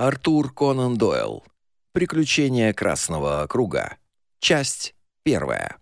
Артур Конан Дойл. Приключения Красного круга. Часть первая.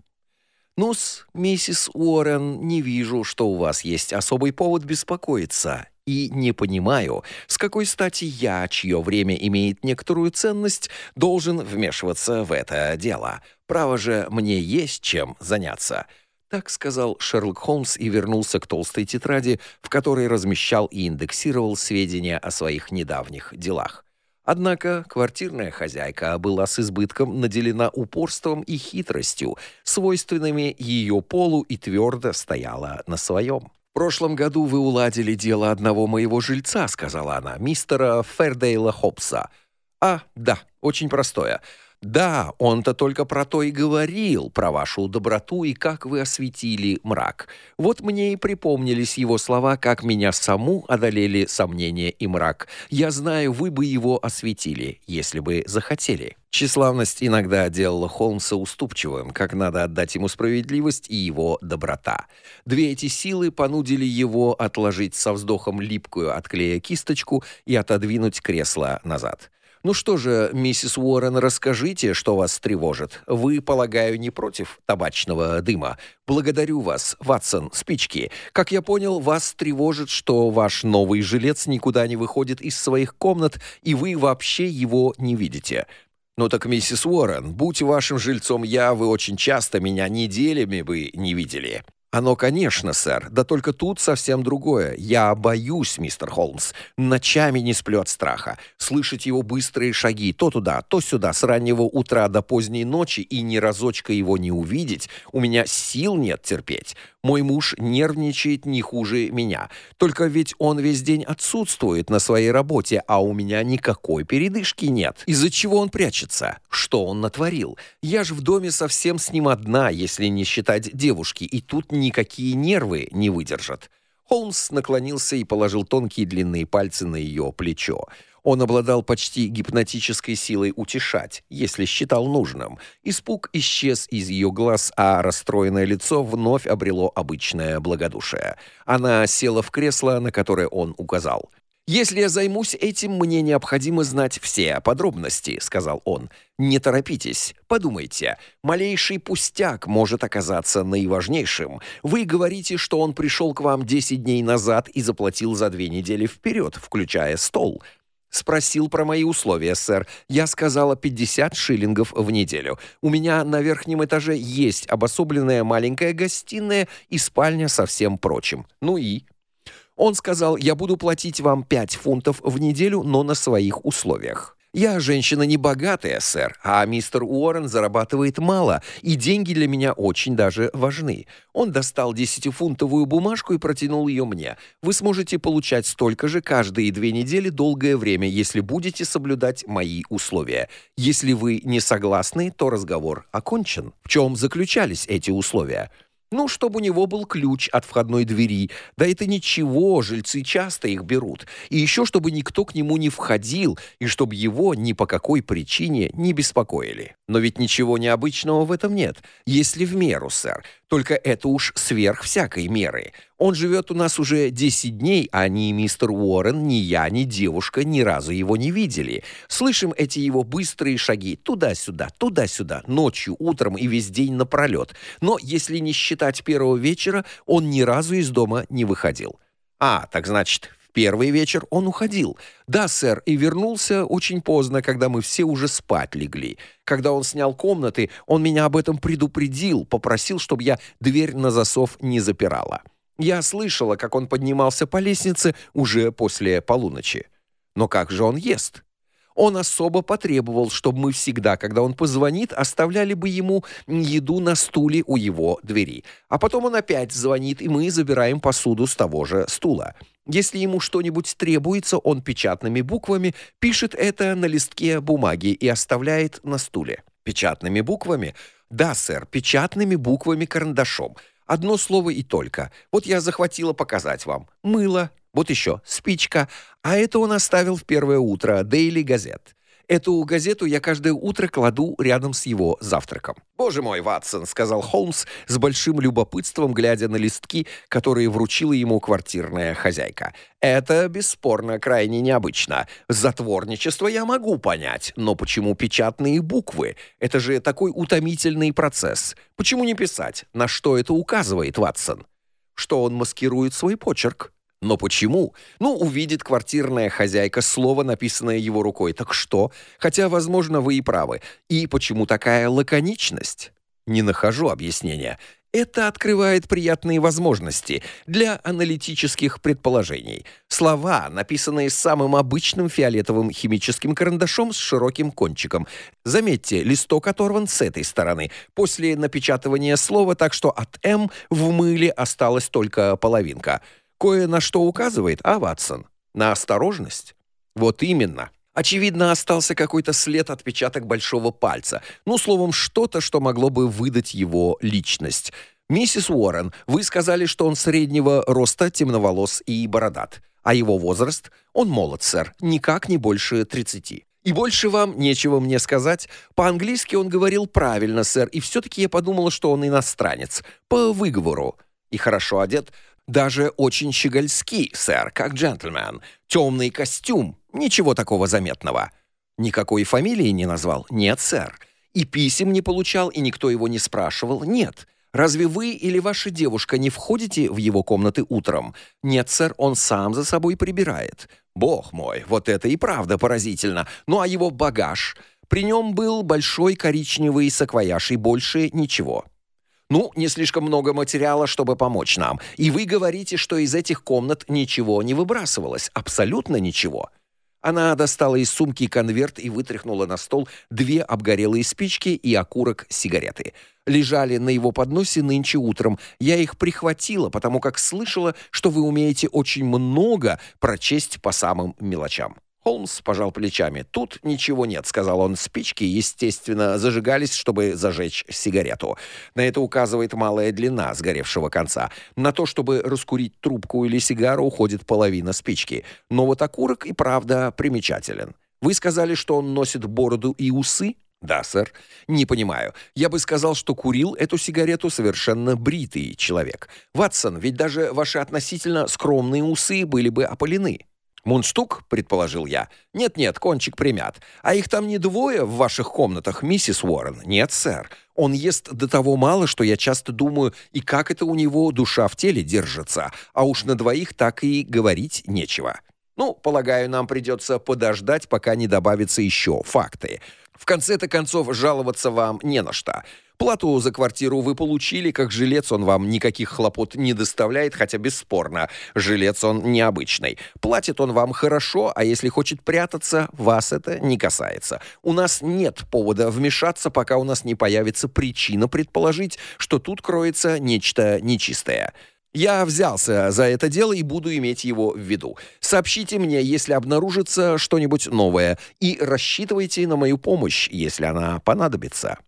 Нус, миссис Уоррен, не вижу, что у вас есть особый повод беспокоиться, и не понимаю, с какой стати я, чье время имеет некоторую ценность, должен вмешиваться в это дело. Право же, мне есть чем заняться. Так сказал Шерлок Холмс и вернулся к толстой тетради, в которой размещал и индексировал сведения о своих недавних делах. Однако квартирная хозяйка была с избытком наделена упорством и хитростью, свойственными ее полу и твердо стояла на своем. «В прошлом году вы уладили дело одного моего жильца», — сказала она, мистера Фердейла Хопса. «А, да, очень простое. Да, он-то только про то и говорил, про вашу доброту и как вы осветили мрак. Вот мне и припомнились его слова, как меня саму одолели сомнения и мрак. Я знаю, вы бы его осветили, если бы захотели. Тщеславность иногда делала Холмса уступчивым, как надо отдать ему справедливость и его доброта. Две эти силы понудили его отложить со вздохом липкую от клея кисточку и отодвинуть кресло назад. Ну что же, миссис Уоррен, расскажите, что вас тревожит. Вы, полагаю, не против табачного дыма. Благодарю вас, Ватсон, спички. Как я понял, вас тревожит, что ваш новый жилец никуда не выходит из своих комнат, и вы вообще его не видите. Ну так, миссис Уоррен, будь вашим жильцом я, вы очень часто меня неделями бы не видели. Оно, конечно, сэр, да только тут совсем другое. Я боюсь, мистер Холмс. Ночами не сплю от страха. Слышать его быстрые шаги то туда, то сюда, с раннего утра до поздней ночи и ни разочка его не увидеть, у меня сил нет терпеть. Мой муж нервничает не хуже меня. Только ведь он весь день отсутствует на своей работе, а у меня никакой передышки нет. Из-за чего он прячется? Что он натворил? Я ж в доме совсем с ним одна, если не считать девушки, и тут никакие нервы не выдержат. Холмс наклонился и положил тонкие длинные пальцы на ее плечо. Он обладал почти гипнотической силой утешать, если считал нужным. Испуг исчез из ее глаз, а расстроенное лицо вновь обрело обычное благодушие. Она села в кресло, на которое он указал. Если я займусь этим, мне необходимо знать все подробности, сказал он. Не торопитесь, подумайте. Малейший пустяк может оказаться наиважнейшим. Вы говорите, что он пришел к вам 10 дней назад и заплатил за две недели вперед, включая стол. Спросил про мои условия, сэр. Я сказала 50 шиллингов в неделю. У меня на верхнем этаже есть обособленная маленькая гостиная и спальня со всем прочим. Ну и он сказал: "Я буду платить вам 5 фунтов в неделю, но на своих условиях". Я женщина не богатая, сэр, а мистер Уоррен зарабатывает мало, и деньги для меня очень даже важны. Он достал десятифунтовую бумажку и протянул ее мне. Вы сможете получать столько же каждые две недели долгое время, если будете соблюдать мои условия. Если вы не согласны, то разговор окончен. В чем заключались эти условия? Ну, чтобы у него был ключ от входной двери. Да это ничего, жильцы часто их берут. И еще чтобы никто к нему не входил, и чтобы его ни по какой причине не беспокоили. Но ведь ничего необычного в этом нет, если в меру, сэр. Только это уж сверх всякой меры. Он живет у нас уже 10 дней, а ни мистер Уоррен, ни я, ни девушка ни разу его не видели. Слышим эти его быстрые шаги туда-сюда, туда-сюда, ночью, утром и весь день напролет. Но если не считать первого вечера, он ни разу из дома не выходил. А, так значит, в первый вечер он уходил. Да, сэр, и вернулся очень поздно, когда мы все уже спать легли. Когда он снял комнаты, он меня об этом предупредил, попросил, чтобы я дверь на засов не запирала. Я слышала, как он поднимался по лестнице уже после полуночи. Но как же он ест? Он особо потребовал, чтобы мы всегда, когда он позвонит, оставляли бы ему еду на стуле у его двери. А потом он опять звонит, и мы забираем посуду с того же стула. Если ему что-нибудь требуется, он печатными буквами пишет это на листке бумаги и оставляет на стуле. Печатными буквами? Да, сэр, печатными буквами карандашом. Одно слово и только. Вот я захватила показать вам. Мыло, вот еще спичка, а это он оставил в первое утро Daily Gazette. Эту газету я каждое утро кладу рядом с его завтраком. Боже мой, Ватсон, сказал Холмс с большим любопытством, глядя на листки, которые вручила ему квартирная хозяйка. Это бесспорно крайне необычно. Затворничество я могу понять, но почему печатные буквы? Это же такой утомительный процесс. Почему не писать? На что это указывает, Ватсон? Что он маскирует свой почерк? Но почему? Ну, увидит квартирная хозяйка слово, написанное его рукой. Так что? Хотя, возможно, вы и правы. И почему такая лаконичность? Не нахожу объяснения. Это открывает приятные возможности для аналитических предположений. Слова, написанные самым обычным фиолетовым химическим карандашом с широким кончиком. Заметьте, листок оторван с этой стороны. После напечатывания слова, так что от М в мыле осталась только половинка кое на что указывает, а Ватсон? На осторожность? Вот именно. Очевидно, остался какой-то след отпечаток большого пальца. Ну, словом, что-то, что могло бы выдать его личность. Миссис Уоррен, вы сказали, что он среднего роста, темноволос и бородат. А его возраст? Он молод, сэр, никак не больше 30. И больше вам нечего мне сказать. По-английски он говорил правильно, сэр, и все таки я подумала, что он иностранец. По выговору. И хорошо одет, даже очень щегольский, сэр, как джентльмен. Темный костюм, ничего такого заметного. Никакой фамилии не назвал? Нет, сэр. И писем не получал, и никто его не спрашивал? Нет. Разве вы или ваша девушка не входите в его комнаты утром? Нет, сэр, он сам за собой прибирает. Бог мой, вот это и правда поразительно. Ну а его багаж? При нем был большой коричневый саквояж и больше ничего. Ну, не слишком много материала, чтобы помочь нам. И вы говорите, что из этих комнат ничего не выбрасывалось, абсолютно ничего. Она достала из сумки конверт и вытряхнула на стол две обгорелые спички и окурок сигареты. Лежали на его подносе нынче утром. Я их прихватила, потому как слышала, что вы умеете очень много прочесть по самым мелочам. Холмс пожал плечами. Тут ничего нет, сказал он. Спички, естественно, зажигались, чтобы зажечь сигарету. На это указывает малая длина сгоревшего конца. На то, чтобы раскурить трубку или сигару, уходит половина спички. Но вот окурок и правда примечателен. Вы сказали, что он носит бороду и усы? Да, сэр. Не понимаю. Я бы сказал, что курил эту сигарету совершенно бритый человек. Ватсон, ведь даже ваши относительно скромные усы были бы опалены. Мундштук, предположил я. Нет-нет, кончик примят. А их там не двое в ваших комнатах, миссис Уоррен? Нет, сэр. Он ест до того мало, что я часто думаю, и как это у него душа в теле держится. А уж на двоих так и говорить нечего. Ну, полагаю, нам придется подождать, пока не добавятся еще факты. В конце-то концов жаловаться вам не на что. Плату за квартиру вы получили, как жилец он вам никаких хлопот не доставляет, хотя бесспорно, жилец он необычный. Платит он вам хорошо, а если хочет прятаться, вас это не касается. У нас нет повода вмешаться, пока у нас не появится причина предположить, что тут кроется нечто нечистое. Я взялся за это дело и буду иметь его в виду. Сообщите мне, если обнаружится что-нибудь новое, и рассчитывайте на мою помощь, если она понадобится.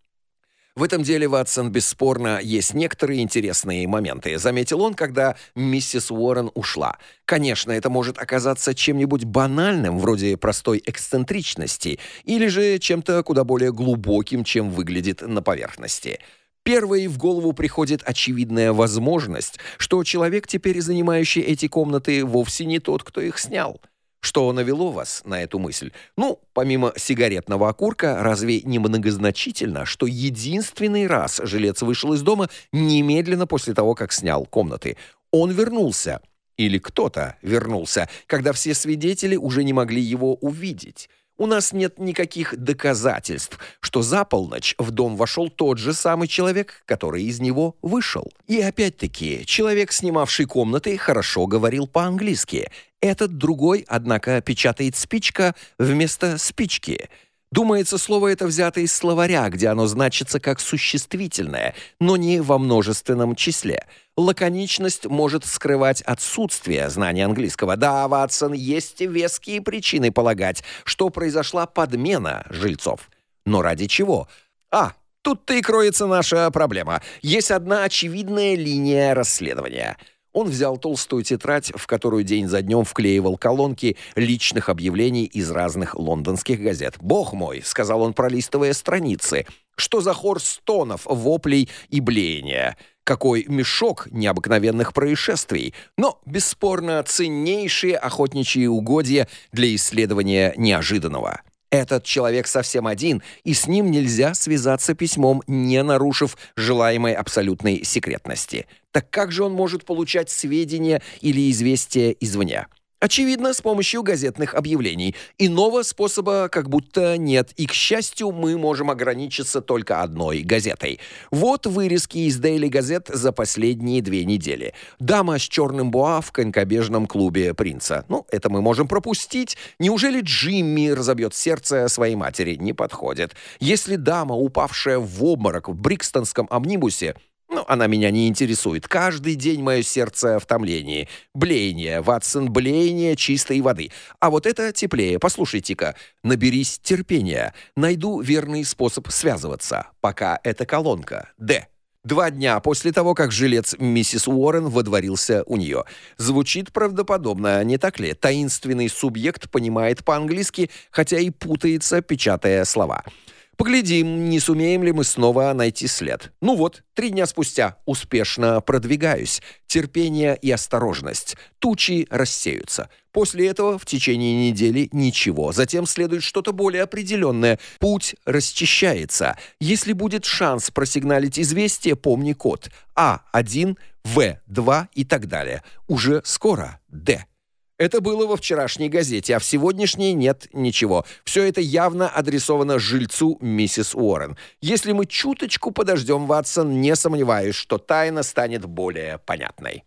В этом деле, Ватсон, бесспорно, есть некоторые интересные моменты, заметил он, когда миссис Уоррен ушла. Конечно, это может оказаться чем-нибудь банальным, вроде простой эксцентричности, или же чем-то куда более глубоким, чем выглядит на поверхности. Первой в голову приходит очевидная возможность, что человек, теперь занимающий эти комнаты, вовсе не тот, кто их снял. Что навело вас на эту мысль? Ну, помимо сигаретного окурка, разве не многозначительно, что единственный раз жилец вышел из дома немедленно после того, как снял комнаты? Он вернулся, или кто-то вернулся, когда все свидетели уже не могли его увидеть. У нас нет никаких доказательств, что за полночь в дом вошел тот же самый человек, который из него вышел. И опять-таки, человек, снимавший комнаты, хорошо говорил по-английски. Этот другой, однако, печатает спичка вместо спички. Думается, слово это взято из словаря, где оно значится как существительное, но не во множественном числе. Лаконичность может скрывать отсутствие знания английского. Да, Ватсон, есть веские причины полагать, что произошла подмена жильцов. Но ради чего? А, тут-то и кроется наша проблема. Есть одна очевидная линия расследования. Он взял толстую тетрадь, в которую день за днем вклеивал колонки личных объявлений из разных лондонских газет. «Бог мой!» — сказал он, пролистывая страницы. «Что за хор стонов, воплей и блеяния? Какой мешок необыкновенных происшествий! Но, бесспорно, ценнейшие охотничьи угодья для исследования неожиданного». Этот человек совсем один, и с ним нельзя связаться письмом, не нарушив желаемой абсолютной секретности. Так как же он может получать сведения или известия извне? Очевидно, с помощью газетных объявлений. Иного способа как будто нет, и, к счастью, мы можем ограничиться только одной газетой. Вот вырезки из Daily газет за последние две недели. Дама с черным буа в конькобежном клубе принца. Ну, это мы можем пропустить. Неужели Джимми разобьет сердце своей матери? Не подходит. Если дама, упавшая в обморок в брикстонском амнибусе, ну, она меня не интересует. Каждый день мое сердце в томлении. Блеяние, Ватсон, блеяние чистой воды. А вот это теплее. Послушайте-ка, наберись терпения. Найду верный способ связываться. Пока это колонка. Д. Два дня после того, как жилец миссис Уоррен водворился у нее. Звучит правдоподобно, не так ли? Таинственный субъект понимает по-английски, хотя и путается, печатая слова. Поглядим, не сумеем ли мы снова найти след. Ну вот, три дня спустя успешно продвигаюсь. Терпение и осторожность. Тучи рассеются. После этого в течение недели ничего. Затем следует что-то более определенное. Путь расчищается. Если будет шанс просигналить известие, помни код. А1, В2 и так далее. Уже скоро. Д. Это было во вчерашней газете, а в сегодняшней нет ничего. Все это явно адресовано жильцу миссис Уоррен. Если мы чуточку подождем, Ватсон, не сомневаюсь, что тайна станет более понятной.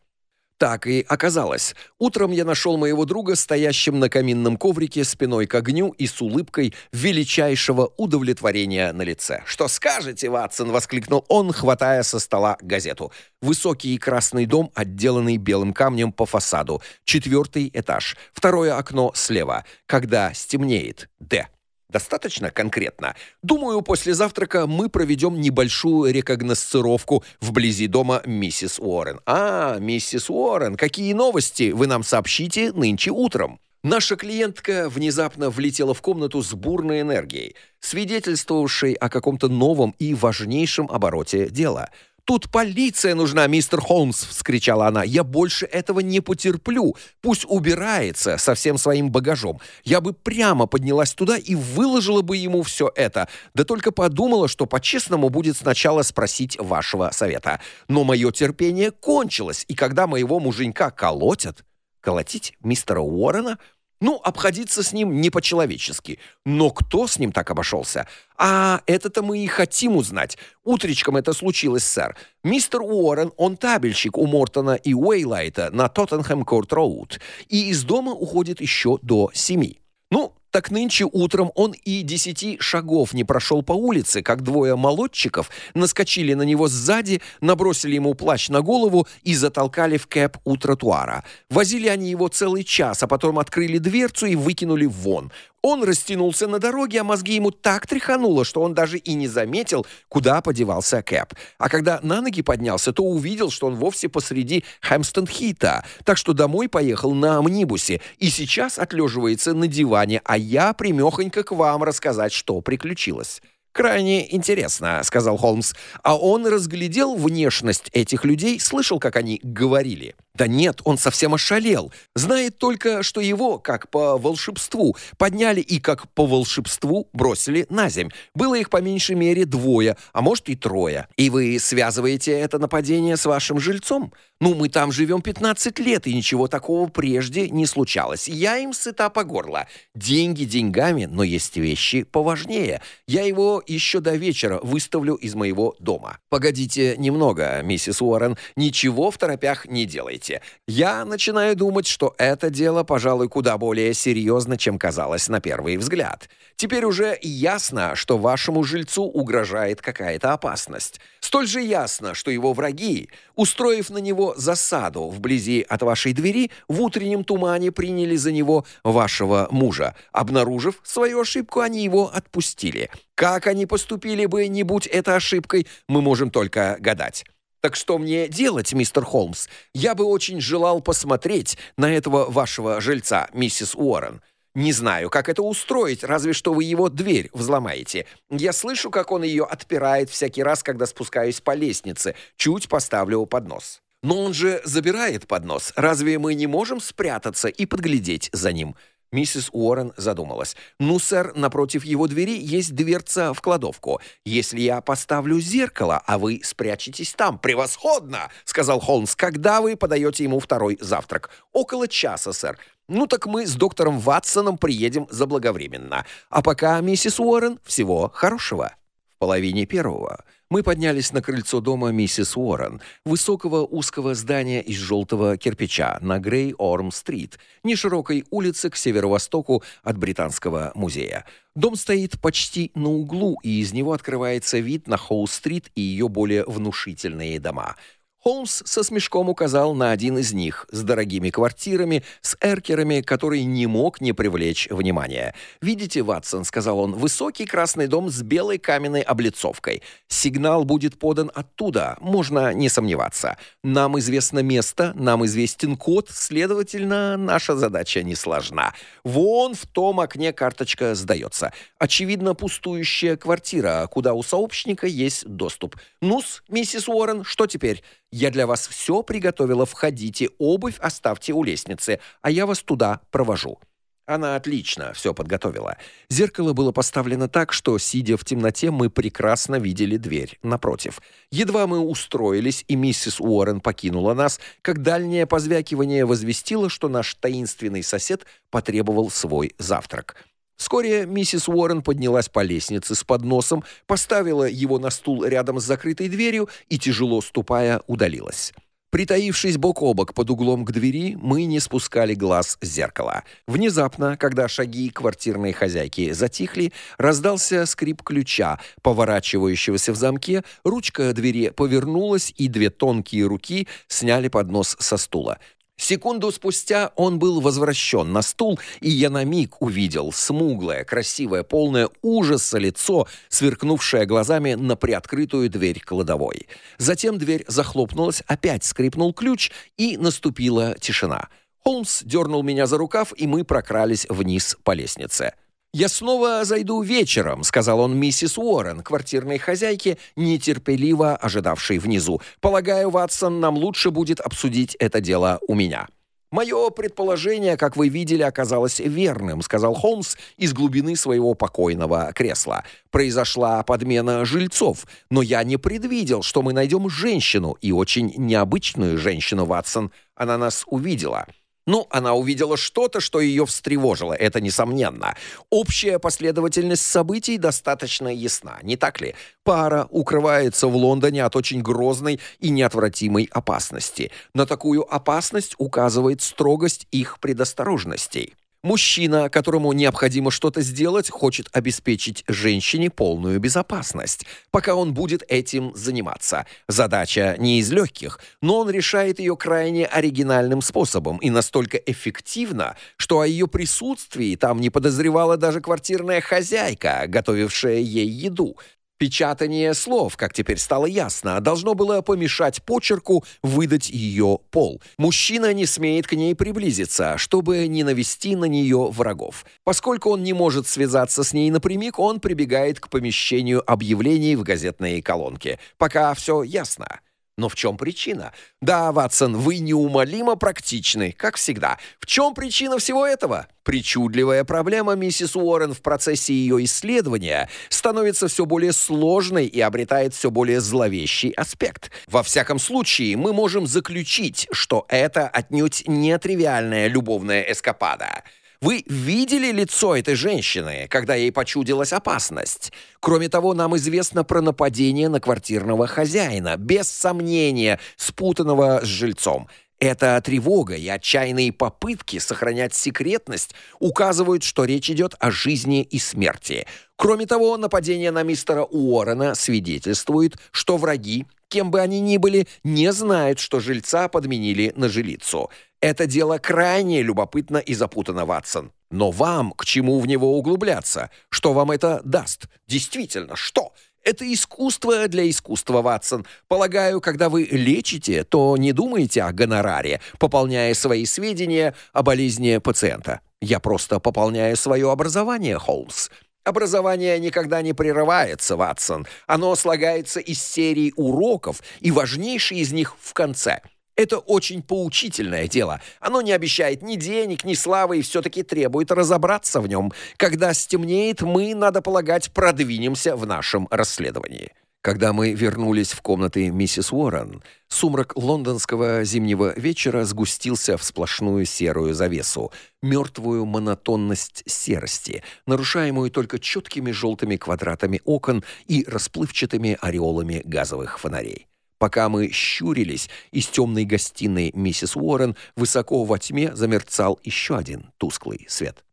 Так и оказалось. Утром я нашел моего друга стоящим на каминном коврике спиной к огню и с улыбкой величайшего удовлетворения на лице. «Что скажете, Ватсон?» — воскликнул он, хватая со стола газету. Высокий красный дом, отделанный белым камнем по фасаду. Четвертый этаж. Второе окно слева. Когда стемнеет. Д. Достаточно конкретно. Думаю, после завтрака мы проведем небольшую рекогносцировку вблизи дома миссис Уоррен. А, миссис Уоррен, какие новости вы нам сообщите нынче утром? Наша клиентка внезапно влетела в комнату с бурной энергией, свидетельствовавшей о каком-то новом и важнейшем обороте дела – «Тут полиция нужна, мистер Холмс!» — вскричала она. «Я больше этого не потерплю. Пусть убирается со всем своим багажом. Я бы прямо поднялась туда и выложила бы ему все это. Да только подумала, что по-честному будет сначала спросить вашего совета. Но мое терпение кончилось, и когда моего муженька колотят...» «Колотить мистера Уоррена?» Ну, обходиться с ним не по-человечески. Но кто с ним так обошелся? А это-то мы и хотим узнать. Утречком это случилось, сэр. Мистер Уоррен, он табельщик у Мортона и Уэйлайта на Тоттенхэм-Корт-Роуд. И из дома уходит еще до семи. Ну, так нынче утром он и десяти шагов не прошел по улице, как двое молодчиков наскочили на него сзади, набросили ему плащ на голову и затолкали в кэп у тротуара. Возили они его целый час, а потом открыли дверцу и выкинули вон. Он растянулся на дороге, а мозги ему так тряхануло, что он даже и не заметил, куда подевался Кэп. А когда на ноги поднялся, то увидел, что он вовсе посреди Хэмстон-Хита, так что домой поехал на амнибусе и сейчас отлеживается на диване, а я примехонько к вам рассказать, что приключилось. «Крайне интересно», — сказал Холмс. А он разглядел внешность этих людей, слышал, как они говорили. Да нет, он совсем ошалел. Знает только, что его, как по волшебству, подняли и как по волшебству бросили на земь. Было их по меньшей мере двое, а может и трое. И вы связываете это нападение с вашим жильцом? Ну, мы там живем 15 лет, и ничего такого прежде не случалось. Я им сыта по горло. Деньги деньгами, но есть вещи поважнее. Я его еще до вечера выставлю из моего дома. Погодите немного, миссис Уоррен, ничего в торопях не делайте. Я начинаю думать, что это дело, пожалуй, куда более серьезно, чем казалось на первый взгляд. Теперь уже ясно, что вашему жильцу угрожает какая-то опасность. Столь же ясно, что его враги, устроив на него засаду вблизи от вашей двери, в утреннем тумане приняли за него вашего мужа. Обнаружив свою ошибку, они его отпустили. Как они поступили бы, не будь это ошибкой, мы можем только гадать. Так что мне делать, мистер Холмс? Я бы очень желал посмотреть на этого вашего жильца, миссис Уоррен. Не знаю, как это устроить, разве что вы его дверь взломаете. Я слышу, как он ее отпирает всякий раз, когда спускаюсь по лестнице. Чуть поставлю поднос. Но он же забирает поднос. Разве мы не можем спрятаться и подглядеть за ним? Миссис Уоррен задумалась. «Ну, сэр, напротив его двери есть дверца в кладовку. Если я поставлю зеркало, а вы спрячетесь там...» «Превосходно!» — сказал Холмс. «Когда вы подаете ему второй завтрак?» «Около часа, сэр. Ну так мы с доктором Ватсоном приедем заблаговременно. А пока, миссис Уоррен, всего хорошего». Половине первого мы поднялись на крыльцо дома миссис Уоррен, высокого узкого здания из желтого кирпича на Грей-Орм-стрит, неширокой улице к северо-востоку от Британского музея. Дом стоит почти на углу, и из него открывается вид на Хоу-стрит и ее более внушительные дома – Холмс со смешком указал на один из них с дорогими квартирами, с эркерами, который не мог не привлечь внимания. «Видите, Ватсон», — сказал он, — «высокий красный дом с белой каменной облицовкой. Сигнал будет подан оттуда, можно не сомневаться. Нам известно место, нам известен код, следовательно, наша задача не сложна. Вон в том окне карточка сдается. Очевидно, пустующая квартира, куда у сообщника есть доступ. Ну-с, миссис Уоррен, что теперь?» Я для вас все приготовила. Входите, обувь оставьте у лестницы, а я вас туда провожу». Она отлично все подготовила. Зеркало было поставлено так, что, сидя в темноте, мы прекрасно видели дверь напротив. Едва мы устроились, и миссис Уоррен покинула нас, как дальнее позвякивание возвестило, что наш таинственный сосед потребовал свой завтрак. Вскоре миссис Уоррен поднялась по лестнице с подносом, поставила его на стул рядом с закрытой дверью и, тяжело ступая, удалилась. Притаившись бок о бок под углом к двери, мы не спускали глаз с зеркала. Внезапно, когда шаги квартирной хозяйки затихли, раздался скрип ключа, поворачивающегося в замке, ручка двери повернулась, и две тонкие руки сняли поднос со стула. Секунду спустя он был возвращен на стул, и я на миг увидел смуглое, красивое, полное ужаса лицо, сверкнувшее глазами на приоткрытую дверь кладовой. Затем дверь захлопнулась, опять скрипнул ключ, и наступила тишина. Холмс дернул меня за рукав, и мы прокрались вниз по лестнице. «Я снова зайду вечером», — сказал он миссис Уоррен, квартирной хозяйке, нетерпеливо ожидавшей внизу. «Полагаю, Ватсон, нам лучше будет обсудить это дело у меня». «Мое предположение, как вы видели, оказалось верным», — сказал Холмс из глубины своего покойного кресла. «Произошла подмена жильцов, но я не предвидел, что мы найдем женщину, и очень необычную женщину, Ватсон. Она нас увидела». Ну, она увидела что-то, что ее встревожило, это несомненно. Общая последовательность событий достаточно ясна, не так ли? Пара укрывается в Лондоне от очень грозной и неотвратимой опасности. На такую опасность указывает строгость их предосторожностей. Мужчина, которому необходимо что-то сделать, хочет обеспечить женщине полную безопасность, пока он будет этим заниматься. Задача не из легких, но он решает ее крайне оригинальным способом и настолько эффективно, что о ее присутствии там не подозревала даже квартирная хозяйка, готовившая ей еду. Печатание слов, как теперь стало ясно, должно было помешать почерку выдать ее пол. Мужчина не смеет к ней приблизиться, чтобы не навести на нее врагов. Поскольку он не может связаться с ней напрямик, он прибегает к помещению объявлений в газетные колонки. Пока все ясно. Но в чем причина? Да, Ватсон, вы неумолимо практичны, как всегда. В чем причина всего этого? Причудливая проблема миссис Уоррен в процессе ее исследования становится все более сложной и обретает все более зловещий аспект. Во всяком случае, мы можем заключить, что это отнюдь не тривиальная любовная эскапада – вы видели лицо этой женщины, когда ей почудилась опасность? Кроме того, нам известно про нападение на квартирного хозяина, без сомнения, спутанного с жильцом. Эта тревога и отчаянные попытки сохранять секретность указывают, что речь идет о жизни и смерти. Кроме того, нападение на мистера Уоррена свидетельствует, что враги, кем бы они ни были, не знают, что жильца подменили на жилицу. Это дело крайне любопытно и запутано, Ватсон. Но вам к чему в него углубляться? Что вам это даст? Действительно, что? Это искусство для искусства, Ватсон. Полагаю, когда вы лечите, то не думаете о гонораре, пополняя свои сведения о болезни пациента. Я просто пополняю свое образование, Холмс. Образование никогда не прерывается, Ватсон. Оно слагается из серии уроков, и важнейший из них в конце. Это очень поучительное дело. Оно не обещает ни денег, ни славы и все-таки требует разобраться в нем. Когда стемнеет, мы, надо полагать, продвинемся в нашем расследовании. Когда мы вернулись в комнаты миссис Уоррен, сумрак лондонского зимнего вечера сгустился в сплошную серую завесу, мертвую монотонность серости, нарушаемую только четкими желтыми квадратами окон и расплывчатыми ореолами газовых фонарей. Пока мы щурились, из темной гостиной миссис Уоррен высоко во тьме замерцал еще один тусклый свет.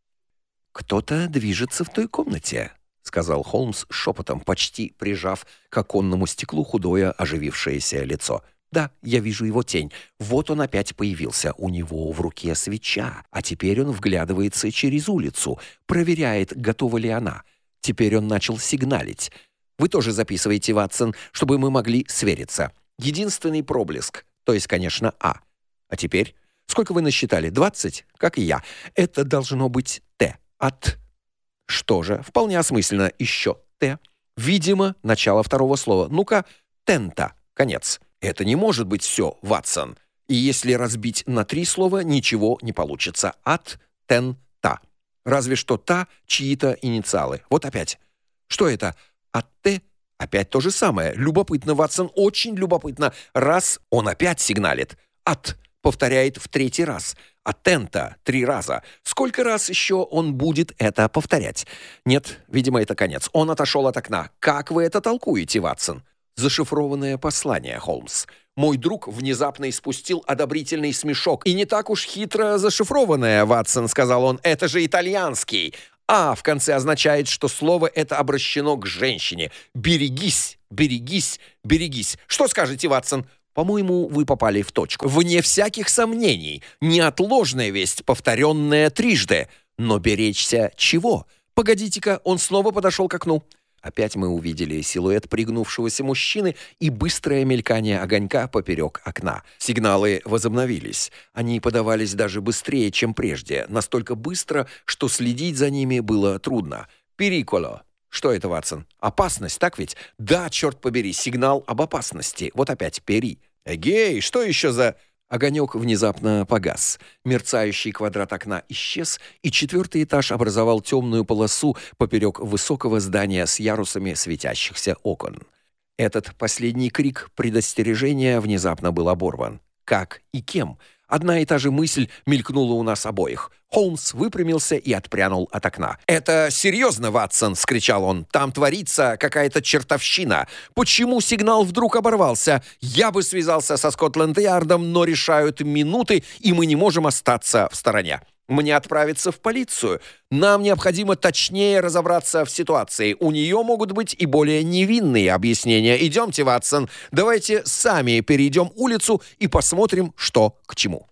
«Кто-то движется в той комнате», — сказал Холмс шепотом, почти прижав к оконному стеклу худое оживившееся лицо. «Да, я вижу его тень. Вот он опять появился. У него в руке свеча, а теперь он вглядывается через улицу, проверяет, готова ли она. Теперь он начал сигналить. Вы тоже записывайте, Ватсон, чтобы мы могли свериться. Единственный проблеск, то есть, конечно, А. А теперь, сколько вы насчитали? 20, как и я. Это должно быть Т. От. Что же, вполне осмысленно еще Т. Видимо, начало второго слова. Ну-ка, тента. Конец. Это не может быть все, Ватсон. И если разбить на три слова, ничего не получится. От, тен, та. Разве что та чьи-то инициалы. Вот опять. Что это? А Т опять то же самое. Любопытно, Ватсон, очень любопытно. Раз он опять сигналит. От повторяет в третий раз. А тента три раза. Сколько раз еще он будет это повторять? Нет, видимо, это конец. Он отошел от окна. Как вы это толкуете, Ватсон? Зашифрованное послание, Холмс. Мой друг внезапно испустил одобрительный смешок. И не так уж хитро зашифрованное, Ватсон, сказал он. Это же итальянский. «А» в конце означает, что слово это обращено к женщине. «Берегись, берегись, берегись». Что скажете, Ватсон? По-моему, вы попали в точку. Вне всяких сомнений. Неотложная весть, повторенная трижды. Но беречься чего? Погодите-ка, он снова подошел к окну. Опять мы увидели силуэт пригнувшегося мужчины и быстрое мелькание огонька поперек окна. Сигналы возобновились. Они подавались даже быстрее, чем прежде, настолько быстро, что следить за ними было трудно. «Периколо». Что это, Ватсон? Опасность, так ведь? Да, черт побери, сигнал об опасности. Вот опять «пери». Эгей, что еще за... Огонек внезапно погас. Мерцающий квадрат окна исчез, и четвертый этаж образовал темную полосу поперек высокого здания с ярусами светящихся окон. Этот последний крик предостережения внезапно был оборван. Как и кем? Одна и та же мысль мелькнула у нас обоих. Холмс выпрямился и отпрянул от окна. «Это серьезно, Ватсон!» — скричал он. «Там творится какая-то чертовщина. Почему сигнал вдруг оборвался? Я бы связался со Скотланд-Ярдом, но решают минуты, и мы не можем остаться в стороне. Мне отправиться в полицию. Нам необходимо точнее разобраться в ситуации. У нее могут быть и более невинные объяснения. Идемте, Ватсон, давайте сами перейдем улицу и посмотрим, что к чему.